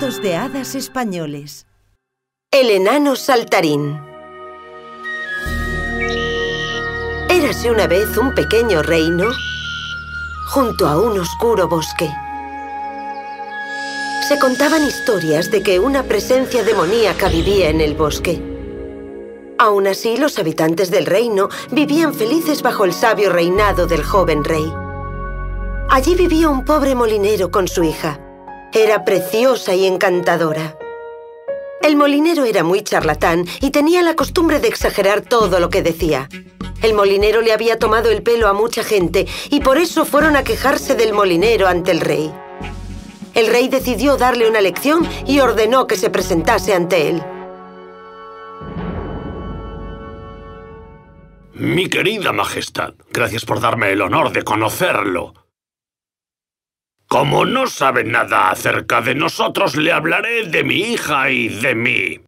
De hadas españoles. El enano saltarín. Érase una vez un pequeño reino junto a un oscuro bosque. Se contaban historias de que una presencia demoníaca vivía en el bosque. Aún así, los habitantes del reino vivían felices bajo el sabio reinado del joven rey. Allí vivía un pobre molinero con su hija. Era preciosa y encantadora. El molinero era muy charlatán y tenía la costumbre de exagerar todo lo que decía. El molinero le había tomado el pelo a mucha gente y por eso fueron a quejarse del molinero ante el rey. El rey decidió darle una lección y ordenó que se presentase ante él. Mi querida majestad, gracias por darme el honor de conocerlo. Como no sabe nada acerca de nosotros, le hablaré de mi hija y de mí.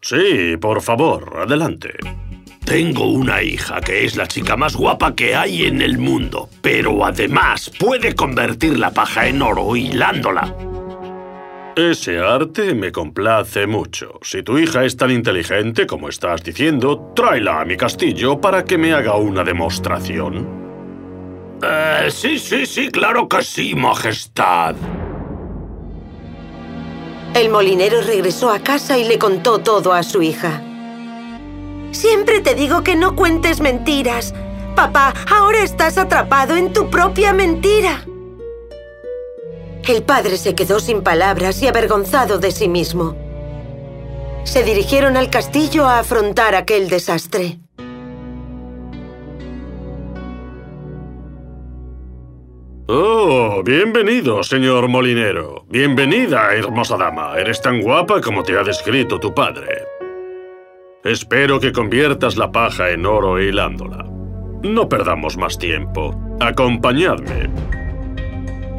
Sí, por favor, adelante. Tengo una hija que es la chica más guapa que hay en el mundo, pero además puede convertir la paja en oro hilándola. Ese arte me complace mucho. Si tu hija es tan inteligente como estás diciendo, tráela a mi castillo para que me haga una demostración. Eh, sí, sí, sí, claro que sí, majestad. El molinero regresó a casa y le contó todo a su hija. Siempre te digo que no cuentes mentiras. Papá, ahora estás atrapado en tu propia mentira. El padre se quedó sin palabras y avergonzado de sí mismo. Se dirigieron al castillo a afrontar aquel desastre. Oh, bienvenido, señor molinero. Bienvenida, hermosa dama. Eres tan guapa como te ha descrito tu padre. Espero que conviertas la paja en oro hilándola. No perdamos más tiempo. Acompañadme.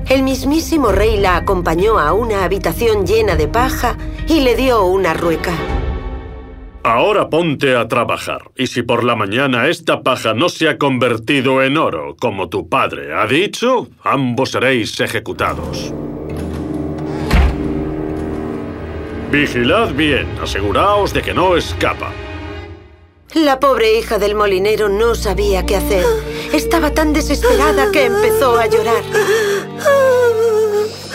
El mismísimo rey la acompañó a una habitación llena de paja y le dio una rueca. Ahora ponte a trabajar, y si por la mañana esta paja no se ha convertido en oro, como tu padre ha dicho, ambos seréis ejecutados. Vigilad bien, aseguraos de que no escapa. La pobre hija del molinero no sabía qué hacer. Estaba tan desesperada que empezó a llorar.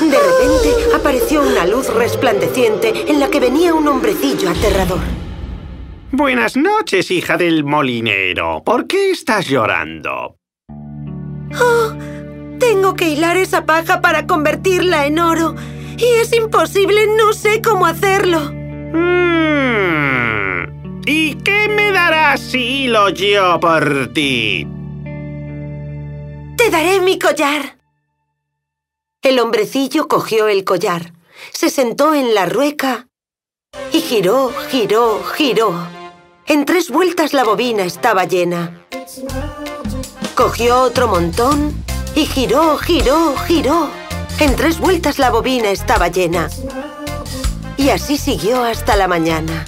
De repente apareció una luz resplandeciente en la que venía un hombrecillo aterrador. Buenas noches, hija del molinero. ¿Por qué estás llorando? Oh, tengo que hilar esa paja para convertirla en oro. Y es imposible, no sé cómo hacerlo. Mm. ¿Y qué me darás si hilo yo por ti? Te daré mi collar. El hombrecillo cogió el collar, se sentó en la rueca y giró, giró, giró. En tres vueltas la bobina estaba llena. Cogió otro montón y giró, giró, giró. En tres vueltas la bobina estaba llena. Y así siguió hasta la mañana.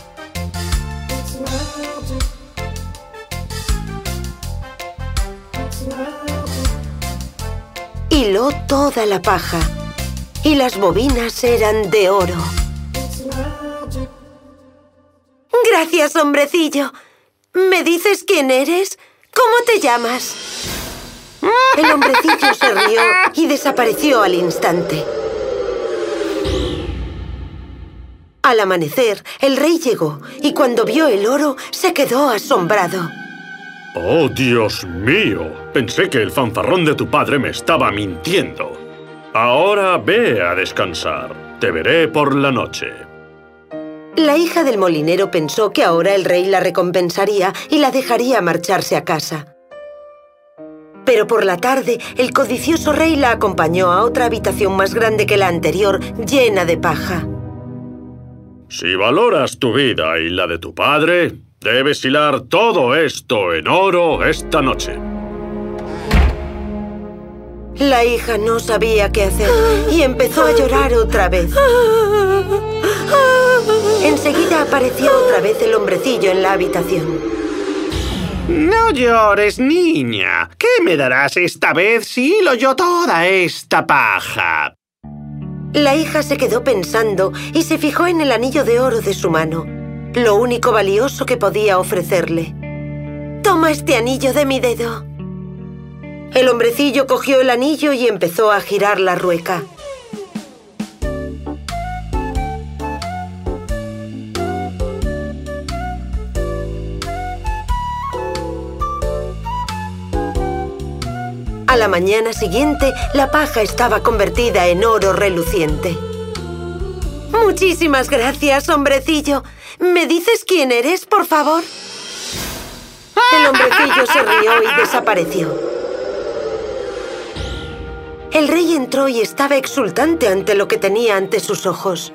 Hiló toda la paja y las bobinas eran de oro. Gracias, hombrecillo. ¿Me dices quién eres? ¿Cómo te llamas? El hombrecillo se rió y desapareció al instante. Al amanecer, el rey llegó y cuando vio el oro, se quedó asombrado. ¡Oh, Dios mío! Pensé que el fanfarrón de tu padre me estaba mintiendo. Ahora ve a descansar. Te veré por la noche. La hija del molinero pensó que ahora el rey la recompensaría y la dejaría marcharse a casa. Pero por la tarde, el codicioso rey la acompañó a otra habitación más grande que la anterior, llena de paja. Si valoras tu vida y la de tu padre, debes hilar todo esto en oro esta noche. La hija no sabía qué hacer y empezó a llorar otra vez. Apareció otra vez el hombrecillo en la habitación. No llores, niña. ¿Qué me darás esta vez si hilo yo toda esta paja? La hija se quedó pensando y se fijó en el anillo de oro de su mano, lo único valioso que podía ofrecerle. Toma este anillo de mi dedo. El hombrecillo cogió el anillo y empezó a girar la rueca. A la mañana siguiente, la paja estaba convertida en oro reluciente. Muchísimas gracias, hombrecillo. ¿Me dices quién eres, por favor? El hombrecillo se rió y desapareció. El rey entró y estaba exultante ante lo que tenía ante sus ojos.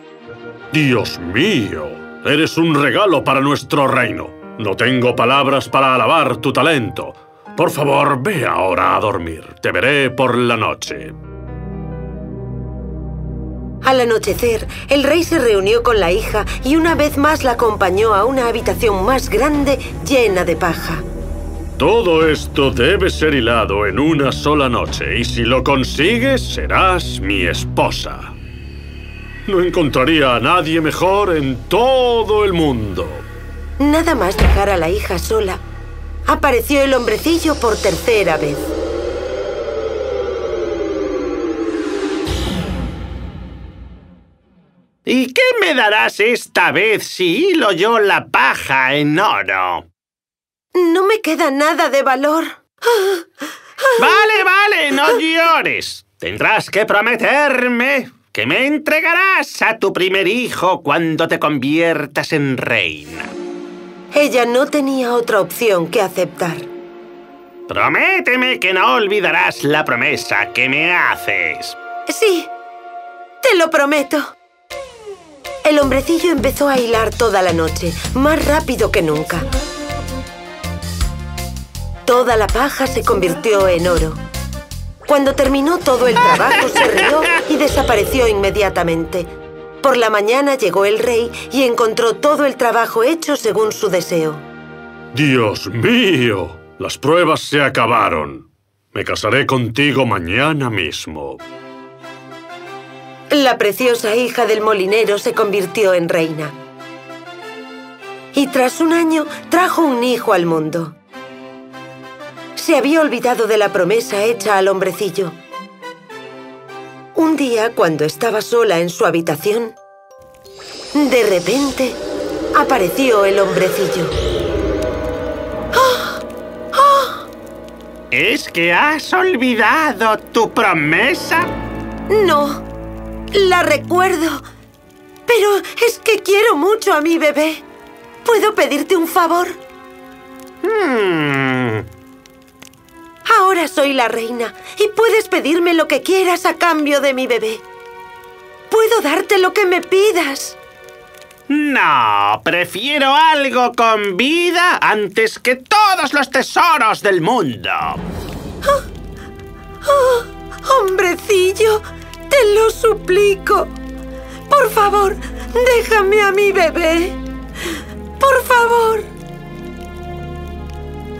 ¡Dios mío! Eres un regalo para nuestro reino. No tengo palabras para alabar tu talento. Por favor, ve ahora a dormir. Te veré por la noche. Al anochecer, el rey se reunió con la hija y una vez más la acompañó a una habitación más grande llena de paja. Todo esto debe ser hilado en una sola noche y si lo consigues, serás mi esposa. No encontraría a nadie mejor en todo el mundo. Nada más dejar a la hija sola, apareció el hombrecillo por tercera vez. ¿Y qué me darás esta vez si hilo yo la paja en oro? No me queda nada de valor. Vale, vale, no llores. Tendrás que prometerme que me entregarás a tu primer hijo cuando te conviertas en reina. Ella no tenía otra opción que aceptar. Prométeme que no olvidarás la promesa que me haces. Sí, te lo prometo. El hombrecillo empezó a hilar toda la noche, más rápido que nunca. Toda la paja se convirtió en oro. Cuando terminó todo el trabajo, se rió y desapareció inmediatamente. Por la mañana llegó el rey y encontró todo el trabajo hecho según su deseo. ¡Dios mío! Las pruebas se acabaron. Me casaré contigo mañana mismo. La preciosa hija del molinero se convirtió en reina. Y tras un año trajo un hijo al mundo. Se había olvidado de la promesa hecha al hombrecillo. Un día, cuando estaba sola en su habitación, de repente apareció el hombrecillo. ¿Es que has olvidado tu promesa? No, la recuerdo. Pero es que quiero mucho a mi bebé. ¿Puedo pedirte un favor? Hmm. Ahora soy la reina y puedes pedirme lo que quieras a cambio de mi bebé. Puedo darte lo que me pidas. No, prefiero algo con vida antes que todos los tesoros del mundo. Oh, hombrecillo, te lo suplico. Por favor, déjame a mi bebé. Por favor.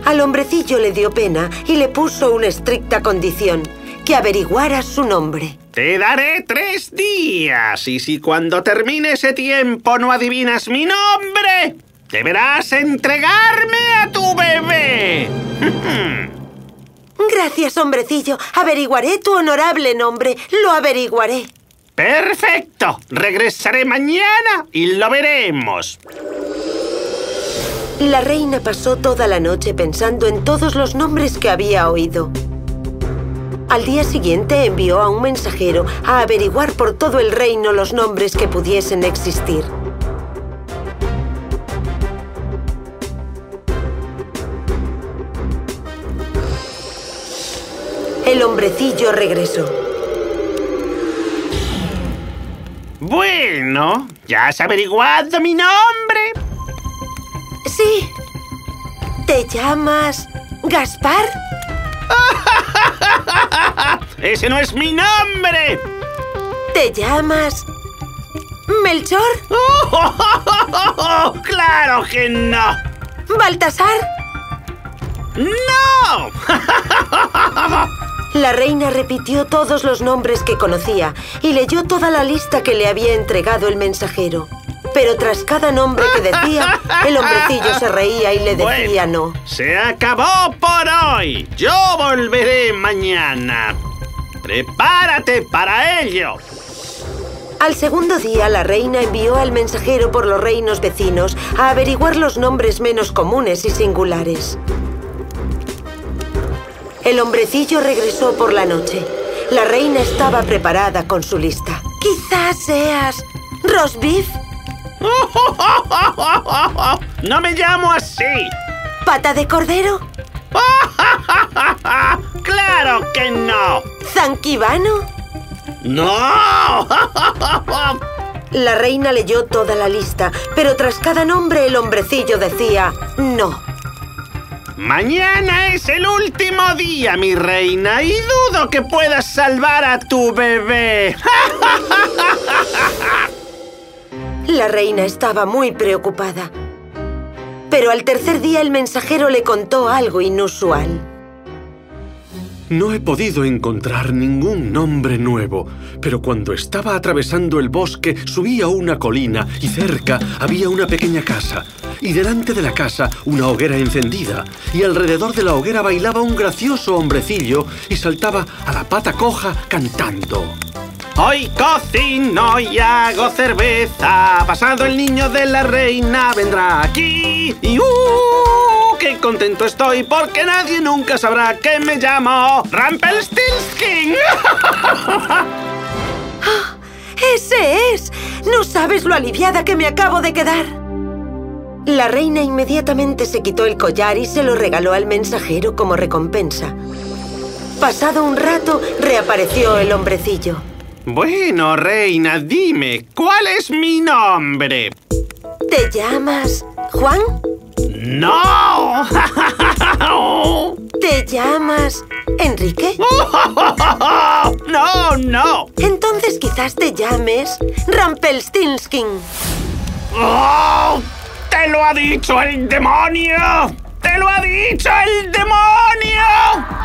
Al hombrecillo le dio pena y le puso una estricta condición, que averiguara su nombre. Te daré tres días y si cuando termine ese tiempo no adivinas mi nombre, deberás entregarme a tu bebé. Gracias, hombrecillo. Averiguaré tu honorable nombre. Lo averiguaré. Perfecto. Regresaré mañana y lo veremos. La reina pasó toda la noche pensando en todos los nombres que había oído. Al día siguiente envió a un mensajero a averiguar por todo el reino los nombres que pudiesen existir. El hombrecillo regresó. Bueno, ¿ya has averiguado mi nombre? ¿Te llamas Gaspar? ¡Ese no es mi nombre! ¿Te llamas Melchor? ¡Claro que no! ¿Baltasar? ¡No! La reina repitió todos los nombres que conocía y leyó toda la lista que le había entregado el mensajero. Pero tras cada nombre que decía, el hombrecillo se reía y le decía Bueno, no. Se acabó por hoy. Yo volveré mañana. Prepárate para ello. Al segundo día, la reina envió al mensajero por los reinos vecinos a averiguar los nombres menos comunes y singulares. El hombrecillo regresó por la noche. La reina estaba preparada con su lista. Quizás seas... ¿Rosbif? No me llamo así. ¿Pata de cordero? ¡Claro que no! ¿Zanquibano? ¡No! La reina leyó toda la lista, pero tras cada nombre el hombrecillo decía no. Mañana es el último día, mi reina, y dudo que puedas salvar a tu bebé. La reina estaba muy preocupada. Pero al tercer día el mensajero le contó algo inusual. No he podido encontrar ningún nombre nuevo, pero cuando estaba atravesando el bosque subí a una colina y cerca había una pequeña casa. Y delante de la casa una hoguera encendida, y alrededor de la hoguera bailaba un gracioso hombrecillo y saltaba a la pata coja cantando. Hoy cocino y hago cerveza. Pasado el niño de la reina vendrá aquí. Y ¡uh! ¡Qué contento estoy! Porque nadie nunca sabrá que me llamo Rumpelstiltskin. ¡Ese es! No sabes lo aliviada que me acabo de quedar. La reina inmediatamente se quitó el collar y se lo regaló al mensajero como recompensa. Pasado un rato, reapareció el hombrecillo. Bueno, reina, dime, ¿cuál es mi nombre? ¿Te llamas Juan? ¡No! ¿Te llamas Enrique? ¡No, no! Entonces quizás te llames Rumpelstiltskin. ¡Oh! ¡Te lo ha dicho el demonio! ¡Te lo ha dicho el demonio!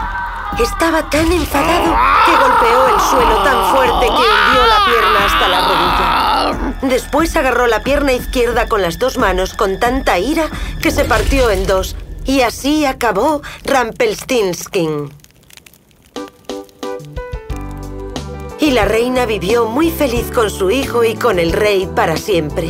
Estaba tan enfadado que golpeó el suelo tan fuerte que hundió la pierna hasta la rodilla. Después agarró la pierna izquierda con las dos manos con tanta ira que se partió en dos. Y así acabó Rumpelstiltskin. Y la reina vivió muy feliz con su hijo y con el rey para siempre.